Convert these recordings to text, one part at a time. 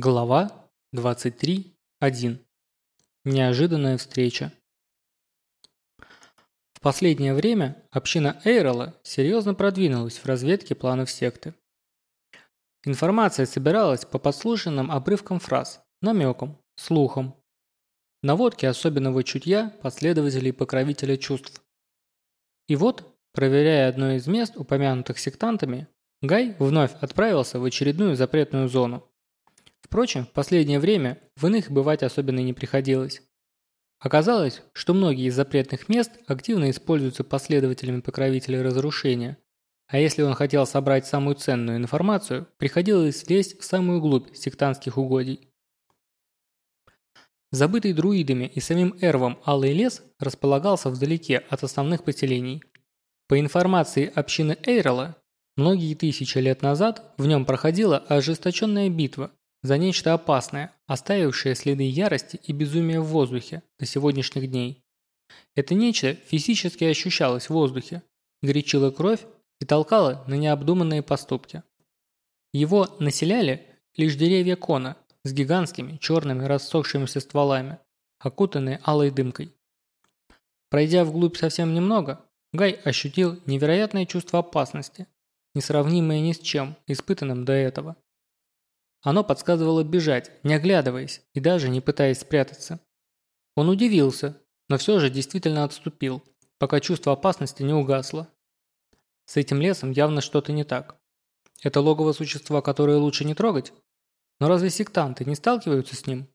Глава 23.1. Неожиданная встреча. В последнее время община Эйрола серьезно продвинулась в разведке планов секты. Информация собиралась по подслушанным обрывкам фраз, намекам, слухам, наводке особенного чутья последователей покровителя чувств. И вот, проверяя одно из мест, упомянутых сектантами, Гай вновь отправился в очередную запретную зону. Впрочем, в последнее время в иных бывать особенно не приходилось. Оказалось, что многие из запретных мест активно используются последователями покровителей разрушения, а если он хотел собрать самую ценную информацию, приходилось лезть в самую глубь сектантских угодий. Забытый друидами и самим Эрвом Алый лес располагался вдалеке от основных поселений. По информации общины Эйрола, многие тысячи лет назад в нем проходила ожесточенная битва, за нечто опасное, оставившее следы ярости и безумия в воздухе до сегодняшних дней. Это нечто физически ощущалось в воздухе, горячило кровь и толкало на необдуманные поступки. Его населяли лишь деревья кона с гигантскими черными рассохшимися стволами, окутанные алой дымкой. Пройдя вглубь совсем немного, Гай ощутил невероятное чувство опасности, несравнимое ни с чем, испытанным до этого. Оно подсказывало бежать, не оглядываясь и даже не пытаясь спрятаться. Он удивился, но все же действительно отступил, пока чувство опасности не угасло. С этим лесом явно что-то не так. Это логово существа, которое лучше не трогать? Но разве сектанты не сталкиваются с ним?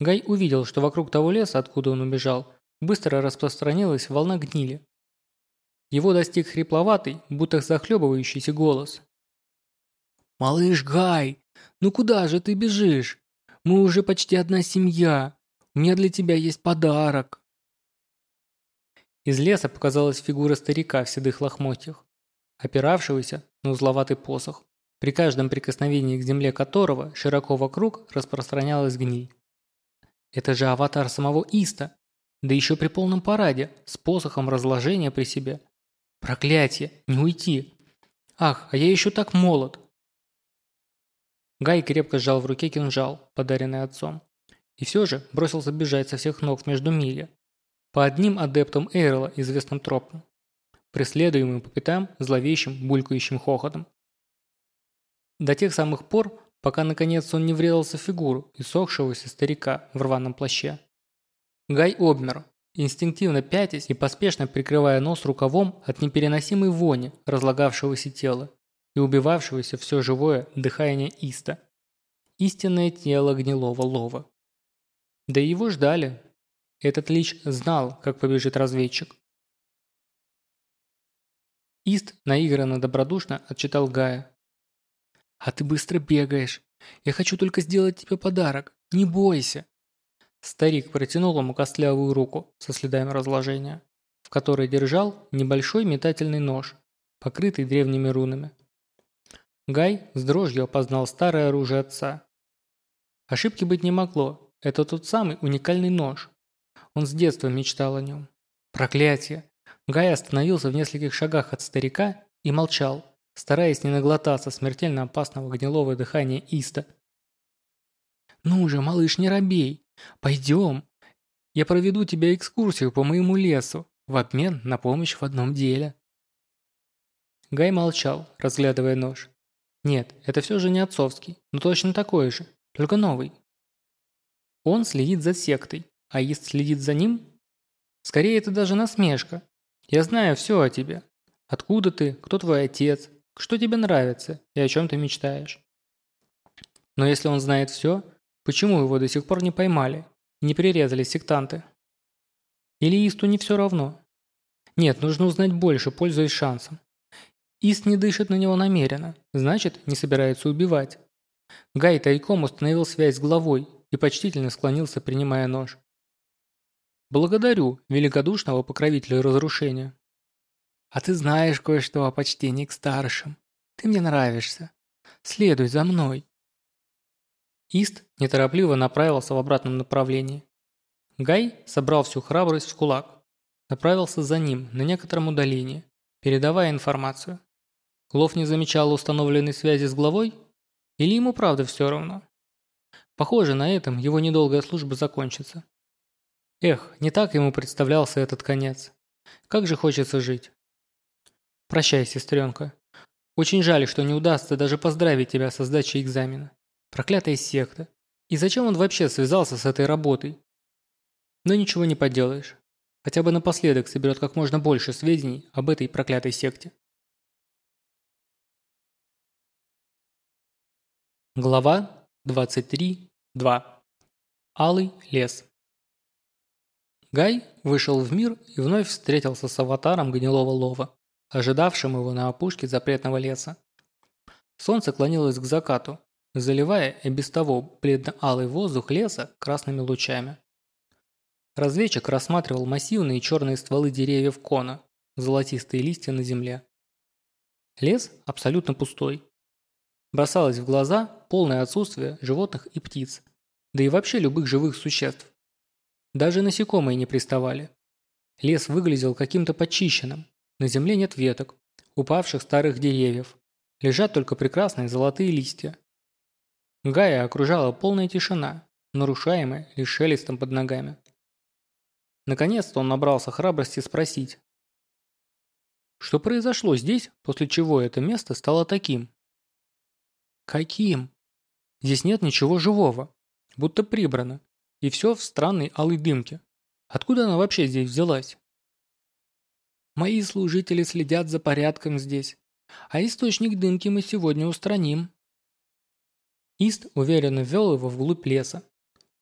Гай увидел, что вокруг того леса, откуда он убежал, быстро распространилась волна гнили. Его достиг хрипловатый, будто захлебывающийся голос, «Малыш Гай, ну куда же ты бежишь? Мы уже почти одна семья. У меня для тебя есть подарок». Из леса показалась фигура старика в седых лохмотьях, опиравшегося на узловатый посох, при каждом прикосновении к земле которого широко вокруг распространялась гниль. Это же аватар самого Иста, да еще при полном параде, с посохом разложения при себе. Проклятие, не уйти. Ах, а я еще так молод. Гай крепко сжал в руке кинжал, подаренный отцом. И все же бросился бежать со всех ног между мили. По одним адептам Эйрла известным тропам. Преследуемым по пятам зловещим, булькающим хохотом. До тех самых пор, пока наконец он не врезался в фигуру иссохшегося старика в рваном плаще. Гай обмер, инстинктивно пятясь и поспешно прикрывая нос рукавом от непереносимой вони разлагавшегося тела и убивавшегося все живое дыхание Иста. Истинное тело гнилого лова. Да и его ждали. Этот лич знал, как побежит разведчик. Ист наигранно добродушно отчитал Гая. «А ты быстро бегаешь. Я хочу только сделать тебе подарок. Не бойся». Старик протянул ему костлявую руку со следами разложения, в которой держал небольшой метательный нож, покрытый древними рунами. Гай с дрожью опознал старое оружие отца. Ошибки быть не могло. Это тот самый уникальный нож. Он с детства мечтал о нем. Проклятие! Гай остановился в нескольких шагах от старика и молчал, стараясь не наглотаться смертельно опасного гнилого дыхания Иста. «Ну же, малыш, не робей! Пойдем! Я проведу тебя экскурсию по моему лесу в обмен на помощь в одном деле». Гай молчал, разглядывая нож. Нет, это все же не отцовский, но точно такой же, только новый. Он следит за сектой, а Ист следит за ним? Скорее, это даже насмешка. Я знаю все о тебе. Откуда ты, кто твой отец, что тебе нравится и о чем ты мечтаешь. Но если он знает все, почему его до сих пор не поймали не прирезали сектанты? Или Исту не все равно? Нет, нужно узнать больше, пользуясь шансом. Ист не дышит на него намеренно, значит, не собирается убивать. Гай тайком установил связь с главой и почтительно склонился, принимая нож. «Благодарю великодушного покровителя разрушения». «А ты знаешь кое-что о почтении к старшим. Ты мне нравишься. Следуй за мной». Ист неторопливо направился в обратном направлении. Гай собрал всю храбрость в кулак. Направился за ним на некотором удалении, передавая информацию. Лов не замечал установленной связи с главой? Или ему правда все равно? Похоже, на этом его недолгая служба закончится. Эх, не так ему представлялся этот конец. Как же хочется жить. Прощай, сестренка. Очень жаль, что не удастся даже поздравить тебя со сдачей экзамена. Проклятая секта. И зачем он вообще связался с этой работой? Но ничего не поделаешь. Хотя бы напоследок соберет как можно больше сведений об этой проклятой секте. Глава 23.2. Алый лес. Гай вышел в мир и вновь встретился с аватаром гнилого лова, ожидавшим его на опушке запретного леса. Солнце клонилось к закату, заливая и без того бледно-алый воздух леса красными лучами. Разведчик рассматривал массивные черные стволы деревьев кона, золотистые листья на земле. Лес абсолютно пустой. Бросалось в глаза полное отсутствие животных и птиц, да и вообще любых живых существ. Даже насекомые не приставали. Лес выглядел каким-то почищенным. На земле нет веток, упавших старых деревьев. Лежат только прекрасные золотые листья. Гая окружала полная тишина, нарушаемая лишь шелестом под ногами. Наконец-то он набрался храбрости спросить. Что произошло здесь, после чего это место стало таким? Каким? Здесь нет ничего живого. Будто прибрано. И все в странной алой дымке. Откуда она вообще здесь взялась? Мои служители следят за порядком здесь. А источник дымки мы сегодня устраним. Ист уверенно ввел его вглубь леса.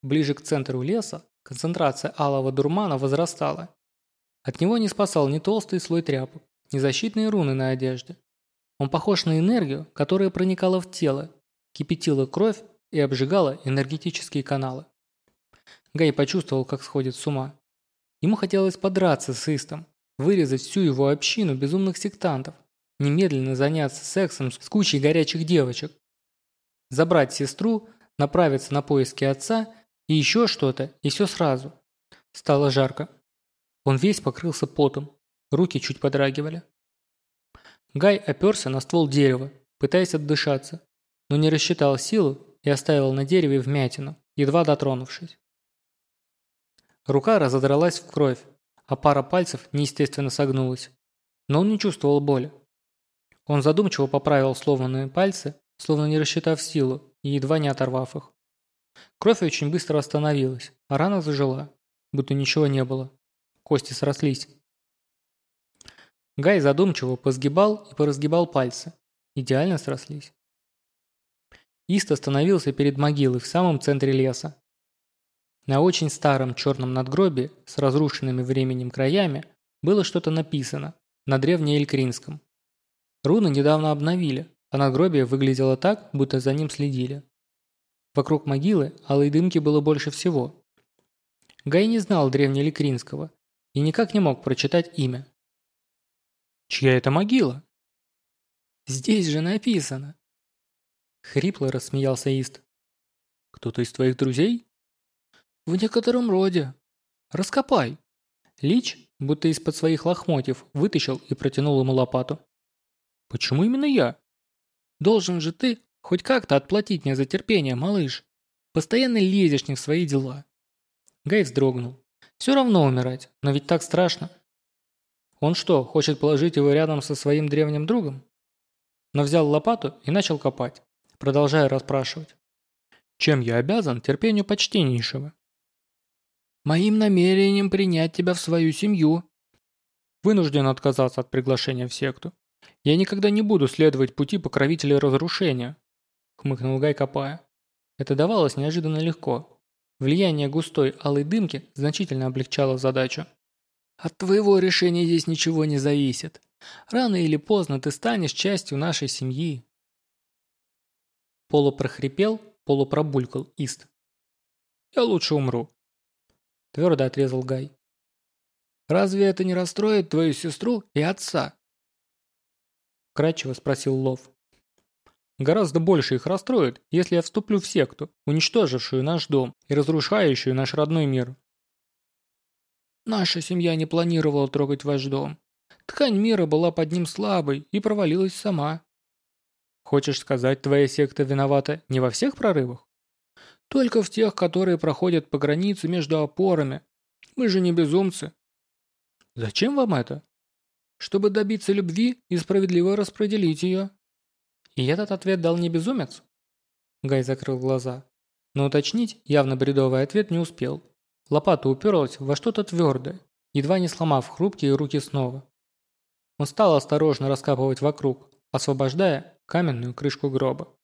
Ближе к центру леса Концентрация алого дурмана возрастала. От него не спасал ни толстый слой тряпок, ни защитные руны на одежде. Он похож на энергию, которая проникала в тело, кипятила кровь и обжигала энергетические каналы. Гай почувствовал, как сходит с ума. Ему хотелось подраться с Истом, вырезать всю его общину безумных сектантов, немедленно заняться сексом с кучей горячих девочек, забрать сестру, направиться на поиски отца и еще что-то, и все сразу. Стало жарко. Он весь покрылся потом, руки чуть подрагивали. Гай оперся на ствол дерева, пытаясь отдышаться, но не рассчитал силу и оставил на дереве вмятину, едва дотронувшись. Рука разодралась в кровь, а пара пальцев неестественно согнулась, но он не чувствовал боли. Он задумчиво поправил сломанные пальцы, словно не рассчитав силу и едва не оторвав их. Кровь очень быстро остановилась, а рана зажила, будто ничего не было. Кости срослись. Гай задумчиво позгибал и поразгибал пальцы. Идеально срослись. Ист остановился перед могилой в самом центре леса. На очень старом черном надгробии с разрушенными временем краями было что-то написано на древнеэлькринском. Руны недавно обновили, а надгробие выглядело так, будто за ним следили. Вокруг могилы алой дымки было больше всего. Гай не знал древнеликринского и никак не мог прочитать имя. «Чья это могила?» «Здесь же написано!» Хрипло рассмеялся Ист. «Кто-то из твоих друзей?» «В некотором роде. Раскопай!» Лич, будто из-под своих лохмотьев, вытащил и протянул ему лопату. «Почему именно я?» «Должен же ты Хоть как-то отплатить мне за терпение, малыш. Постоянно лезешь не в свои дела. Гай вздрогнул. Все равно умирать, но ведь так страшно. Он что, хочет положить его рядом со своим древним другом? Но взял лопату и начал копать, продолжая расспрашивать. Чем я обязан терпению почтеннейшего? Моим намерением принять тебя в свою семью. Вынужден отказаться от приглашения в секту. Я никогда не буду следовать пути покровителя разрушения, хмыкнул Гай, копая. Это давалось неожиданно легко. Влияние густой алой дымки значительно облегчало задачу. От твоего решения здесь ничего не зависит. Рано или поздно ты станешь частью нашей семьи. Полупрохрипел, полупробулькал Ист. Я лучше умру. Твердо отрезал Гай. Разве это не расстроит твою сестру и отца? Кратчево спросил Лов. Гораздо больше их расстроит, если я вступлю в секту, уничтожившую наш дом и разрушающую наш родной мир. Наша семья не планировала трогать ваш дом. Ткань мира была под ним слабой и провалилась сама. Хочешь сказать, твоя секта виновата не во всех прорывах? Только в тех, которые проходят по границе между опорами. Мы же не безумцы. Зачем вам это? Чтобы добиться любви и справедливо распределить ее. И этот ответ дал не безумец? Гай закрыл глаза. Но уточнить явно бредовый ответ не успел. Лопата уперлась во что-то твердое, едва не сломав хрупкие руки снова. Он стал осторожно раскапывать вокруг, освобождая каменную крышку гроба.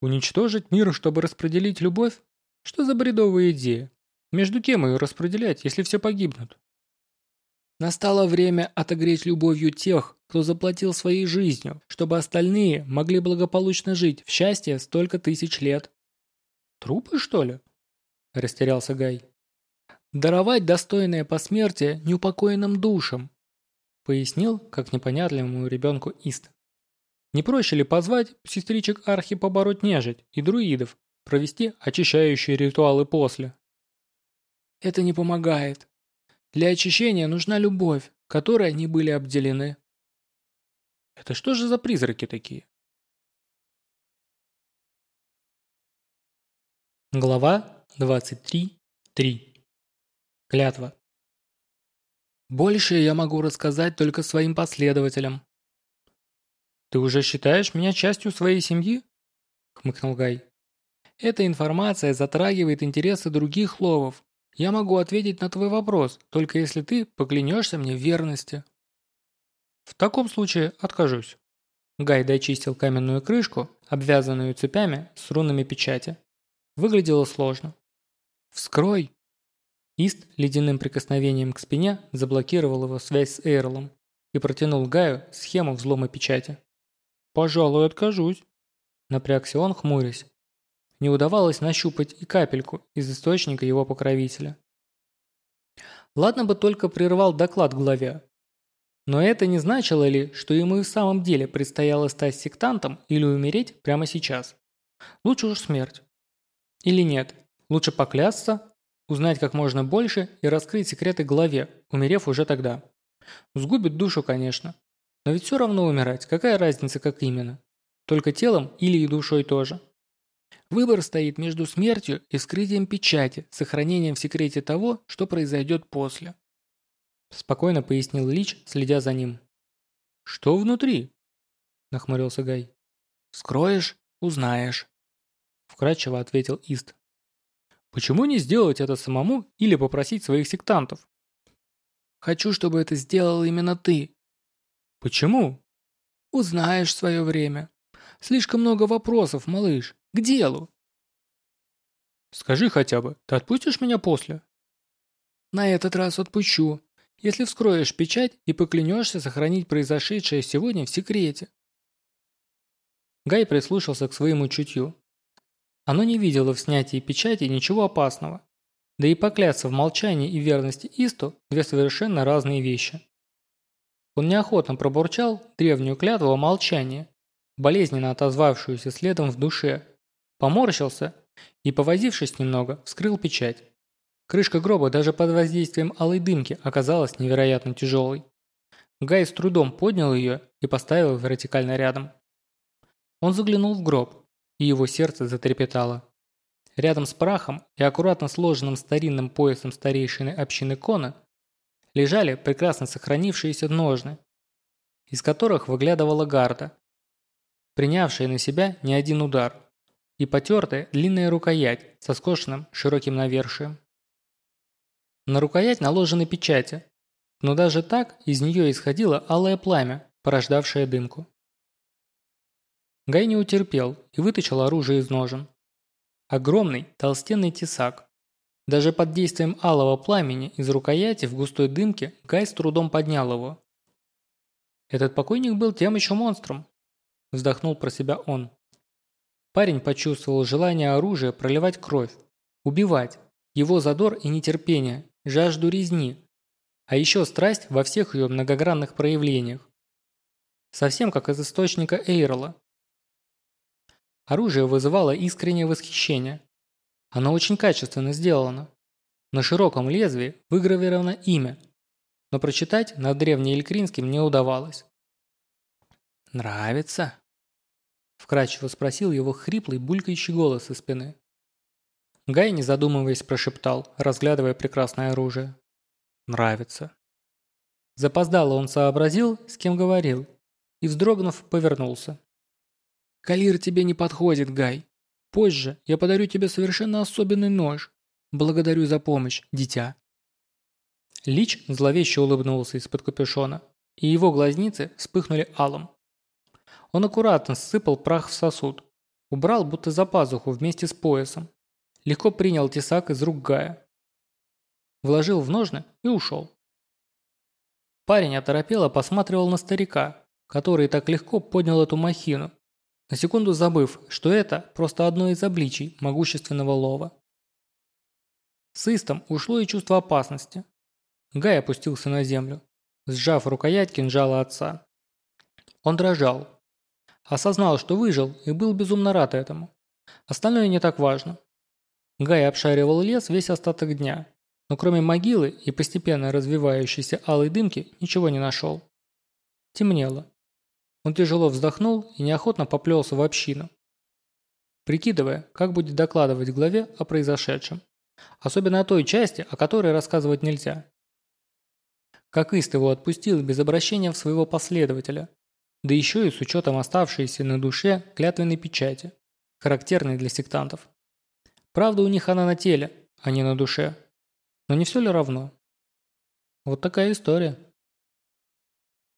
Уничтожить мир, чтобы распределить любовь? Что за бредовая идея? Между кем ее распределять, если все погибнут? Настало время отогреть любовью тех, кто заплатил своей жизнью, чтобы остальные могли благополучно жить в счастье столько тысяч лет. Трупы, что ли? Растерялся Гай. Даровать достойное посмертие неупокоенным душам, пояснил, как непонятливому ребенку Ист. Не проще ли позвать сестричек Архи побороть нежить и друидов, провести очищающие ритуалы после? Это не помогает. Для очищения нужна любовь, которой они были обделены. Это что же за призраки такие? Глава 23.3. Клятва. Больше я могу рассказать только своим последователям, «Ты уже считаешь меня частью своей семьи?» – хмыкнул Гай. «Эта информация затрагивает интересы других ловов. Я могу ответить на твой вопрос, только если ты поклянешься мне в верности». «В таком случае откажусь». Гай дочистил каменную крышку, обвязанную цепями с рунами печати. Выглядело сложно. «Вскрой!» Ист ледяным прикосновением к спине заблокировал его связь с Эйрлом и протянул Гаю схему взлома печати. «Пожалуй, откажусь», – напрягся он, хмурясь. Не удавалось нащупать и капельку из источника его покровителя. Ладно бы только прервал доклад главе. Но это не значило ли, что ему и в самом деле предстояло стать сектантом или умереть прямо сейчас? Лучше уж смерть. Или нет, лучше поклясться, узнать как можно больше и раскрыть секреты главе, умерев уже тогда. Сгубит душу, конечно, но ведь все равно умирать, какая разница как именно? Только телом или и душой тоже. Выбор стоит между смертью и скрытием печати, сохранением в секрете того, что произойдет после. Спокойно пояснил Лич, следя за ним. «Что внутри?» – нахмурился Гай. «Скроешь – узнаешь», – вкратчиво ответил Ист. «Почему не сделать это самому или попросить своих сектантов?» «Хочу, чтобы это сделал именно ты», Почему? Узнаешь свое время. Слишком много вопросов, малыш. К делу. Скажи хотя бы, ты отпустишь меня после? На этот раз отпущу, если вскроешь печать и поклянешься сохранить произошедшее сегодня в секрете. Гай прислушался к своему чутью. Оно не видело в снятии печати ничего опасного. Да и поклясться в молчании и верности Исту – две совершенно разные вещи. Он неохотно пробурчал древнюю клятву о молчании, болезненно отозвавшуюся следом в душе, поморщился и, повозившись немного, вскрыл печать. Крышка гроба даже под воздействием алой дымки оказалась невероятно тяжелой. Гай с трудом поднял ее и поставил вертикально рядом. Он заглянул в гроб, и его сердце затрепетало. Рядом с прахом и аккуратно сложенным старинным поясом старейшины общины Кона лежали прекрасно сохранившиеся ножны, из которых выглядывала гарда, принявшая на себя не один удар, и потертая длинная рукоять со скошенным широким навершием. На рукоять наложены печати, но даже так из нее исходило алое пламя, порождавшее дымку. Гай не утерпел и вытащил оружие из ножен. Огромный толстенный тесак, даже под действием алого пламени из рукояти в густой дымке Гай с трудом поднял его. Этот покойник был тем еще монстром, вздохнул про себя он. Парень почувствовал желание оружия проливать кровь, убивать, его задор и нетерпение, жажду резни, а еще страсть во всех ее многогранных проявлениях. Совсем как из источника Эйрла. Оружие вызывало искреннее восхищение, оно очень качественно сделано. На широком лезвии выгравировано имя, но прочитать на древнеэлькринским не удавалось. «Нравится?» Вкрадчиво спросил его хриплый, булькающий голос из спины. Гай, не задумываясь, прошептал, разглядывая прекрасное оружие. «Нравится». Запоздало он сообразил, с кем говорил, и, вздрогнув, повернулся. «Калир тебе не подходит, Гай. Позже я подарю тебе совершенно особенный нож. Благодарю за помощь, дитя». Лич зловеще улыбнулся из-под капюшона, и его глазницы вспыхнули алым. Он аккуратно сыпал прах в сосуд, убрал будто за пазуху вместе с поясом, легко принял тесак из рук Гая, вложил в ножны и ушел. Парень оторопело посматривал на старика, который так легко поднял эту махину, на секунду забыв, что это просто одно из обличий могущественного лова. С Истом ушло и чувство опасности. Гай опустился на землю, сжав рукоять кинжала отца. Он дрожал. Осознал, что выжил и был безумно рад этому. Остальное не так важно. Гай обшаривал лес весь остаток дня, но кроме могилы и постепенно развивающейся алой дымки ничего не нашел. Темнело. Он тяжело вздохнул и неохотно поплелся в общину, прикидывая, как будет докладывать главе о произошедшем. Особенно о той части, о которой рассказывать нельзя. Как Ист его отпустил без обращения в своего последователя, да еще и с учетом оставшейся на душе клятвенной печати, характерной для сектантов. Правда, у них она на теле, а не на душе. Но не все ли равно? Вот такая история.